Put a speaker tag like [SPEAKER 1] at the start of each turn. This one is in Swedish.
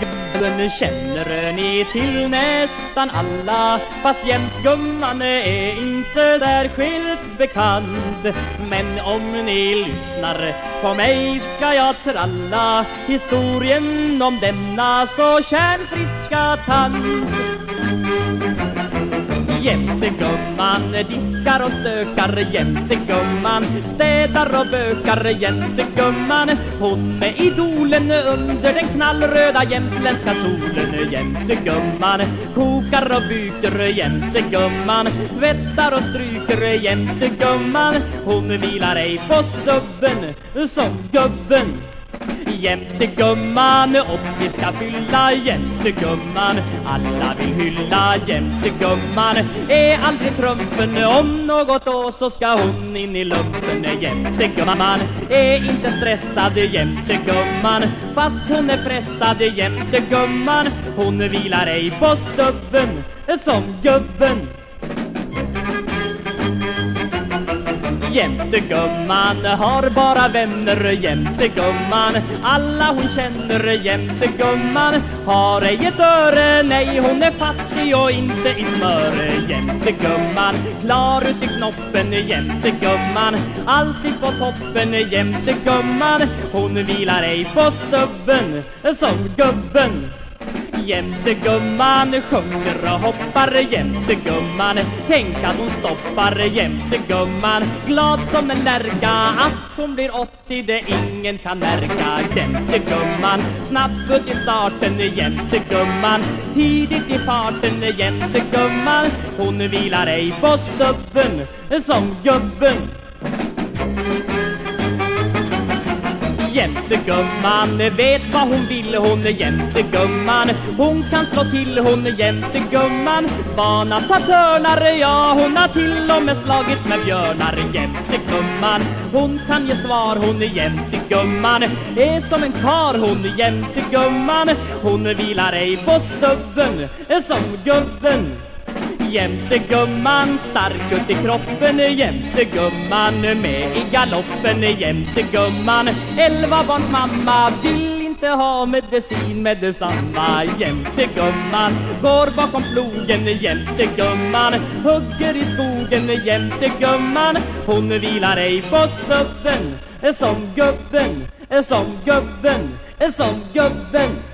[SPEAKER 1] Gubben känner ni till nästan alla Fast jämt gumman är inte särskilt bekant. Men om ni lyssnar på mig ska jag tralla Historien om denna så kärnfriska tant. Jämtegumman diskar och stökar Jämtegumman städar och bökar Jämtegumman Hon är idolen under den knallröda jämtländska solen Jämtegumman kokar och byter Jämtegumman tvättar och stryker Jämtegumman Hon vilar ej på stubben som gubben. Jämtegumman och vi ska fylla Jämtegumman Alla vill hylla Jämtegumman Är aldrig trumfen om något år så ska hon in i lumpen Jämtegumman är inte stressad Jämtegumman Fast hon är pressad Jämtegumman Hon vilar ej på stubben som gubben. Jämtegumman har bara vänner. Jämtegumman Alla hon känner. Jämtegumman Har ej ett öre, nej hon är fattig och inte i smör. Jämtegumman Klar ut i knoppen. Jämtegumman Alltid på toppen. Jämtegumman Hon vilar ej på stubben som gubben. Jämtegumman sjunger och hoppar Jämtegumman. Tänk att hon stoppar Jämtegumman. Glad som en lärka att hon blir 80 det ingen kan märka. Jämtegumman Snabbt ut i starten Jämtegumman. Tidigt i farten Jämtegumman. Hon vilar ej på stubben som gubben. Jämtegumman vet vad hon vill, hon är jämtegumman Hon kan slå till, hon är jämtegumman Vana ta törnar, ja hon har till och med slagits med björnar. Jämtegumman, hon kan ge svar, hon är jämtegumman Är som en kar, hon är jämtegumman Hon vilar ej på stubben som gubben. Jämte gumman, stark ut i kroppen Jämtegumman med i galoppen Jämtegumman elva barns mamma vill inte ha medicin med detsamma. Jämte gumman, går bakom plogen Jämte gumman, hugger i skogen Jämte gumman, hon vilar ej på stubben Som gubben, som gubben, som gubben.